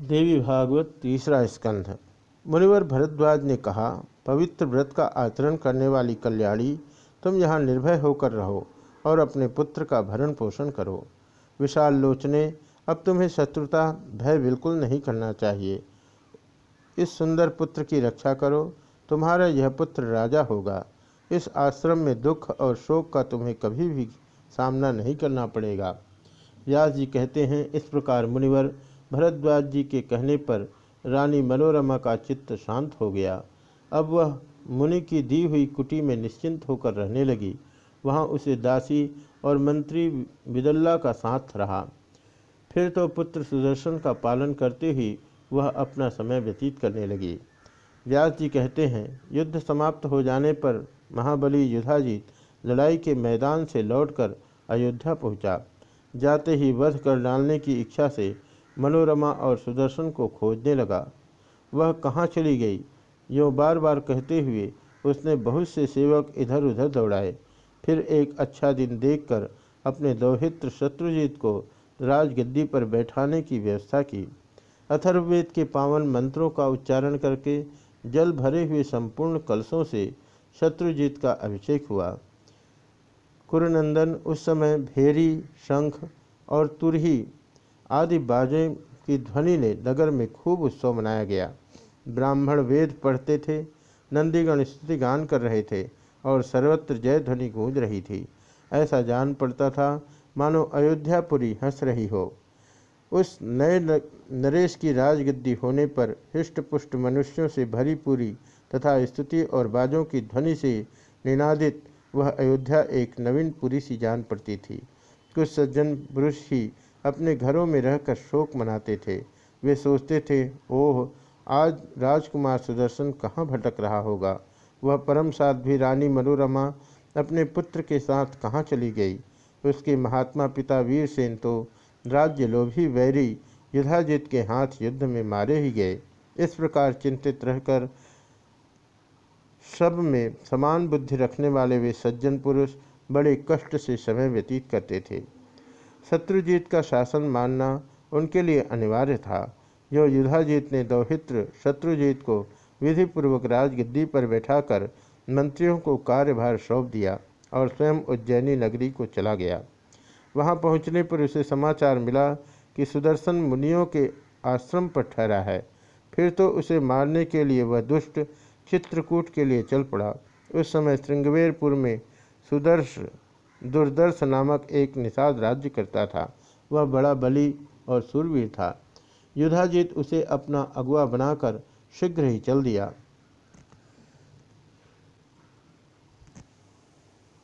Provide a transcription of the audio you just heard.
देवी भागवत तीसरा स्कंध। मुनिवर भरद्वाज ने कहा, पवित्र व्रत का आचरण करने वाली कल्याणी, तुम यहाँ निर्भय होकर रहो और अपने पुत्र का भरण पोषण करो। विशाल लोचने, अब तुम्हें शत्रुता, भय बिल्कुल नहीं करना चाहिए। इस सुंदर पुत्र की रक्षा करो, तुम्हारा यह पुत्र राजा होगा। इस आश्रम में दुख और शोक का तुम्हें कभी भी सामना नहीं करना पड़ेगा। व्यास जी कहते हैं, इस प्रकार मुनिवर भरद्वाज जी के कहने पर रानी मनोरमा का चित्त शांत हो गया। अब वह मुनि की दी हुई कुटी में निश्चिंत होकर रहने लगी। वहाँ उसे दासी और मंत्री विदल्ला का साथ रहा। फिर तो पुत्र सुदर्शन का पालन करते ही वह अपना समय व्यतीत करने लगी। व्यास जी कहते हैं, युद्ध समाप्त हो जाने पर महाबली युधाजीत लड़ाई के मैदान से लौटकर अयोध्या पहुँचा। जाते ही वध कर डालने की इच्छा से मनोरमा और सुदर्शन को खोजने लगा। वह कहाँ चली गई? यो बार बार कहते हुए उसने बहुत से सेवक इधर उधर दौड़ाए। फिर एक अच्छा दिन देखकर अपने दौहित्र शत्रुजीत को राजगद्दी पर बैठाने की व्यवस्था की। अथर्ववेद के पावन मंत्रों का उच्चारण करके जल भरे हुए संपूर्ण कलशों से शत्रुजीत का अभिषेक हुआ। कुरुनंदन उस समय भेरी, शंख और तुरही आदि बाजे की ध्वनि ने नगर में खूब उत्सव मनाया गया। ब्राह्मण वेद पढ़ते थे, नंदीगण स्तुति गान कर रहे थे और सर्वत्र जय ध्वनि गूंज रही थी। ऐसा जान पड़ता था, मानो अयोध्यापुरी हंस रही हो। उस नए नरेश की राजगद्दी होने पर हृष्ट पुष्ट मनुष्यों से भरी पूरी तथा स्तुति और बाजों की ध्वनि से निनादित वह अयोध्या एक नवीन पुरी सी जान पड़ती थी। कुछ सज्जन पुरुष ही अपने घरों में रहकर शोक मनाते थे। वे सोचते थे, ओह, आज राजकुमार सुदर्शन कहाँ भटक रहा होगा? वह परम साध्वी रानी मनोरमा अपने पुत्र के साथ कहाँ चली गई? उसके महात्मा पिता वीरसेन तो राज्य लोभी वैरी युद्धाजित के हाथ युद्ध में मारे ही गए। इस प्रकार चिंतित रहकर सब में समान बुद्धि रखने वाले वे सज्जन पुरुष बड़े कष्ट से समय व्यतीत करते थे। शत्रुजीत का शासन मानना उनके लिए अनिवार्य था। जो युद्धाजीत ने दौहित्र शत्रुजीत को विधिपूर्वक राजगद्दी पर बैठाकर मंत्रियों को कार्यभार सौंप दिया और स्वयं उज्जैनी नगरी को चला गया। वहाँ पहुँचने पर उसे समाचार मिला कि सुदर्शन मुनियों के आश्रम पर ठहरा है। फिर तो उसे मारने के लिए वह दुष्ट चित्रकूट के लिए चल पड़ा। उस समय श्रृंगवेरपुर में सुदर्श दुर्दर्श नामक एक निषाद राज्य करता था। वह बड़ा बली और सुरवीर था। युधाजीत उसे अपना अगुआ बनाकर शीघ्र ही चल दिया।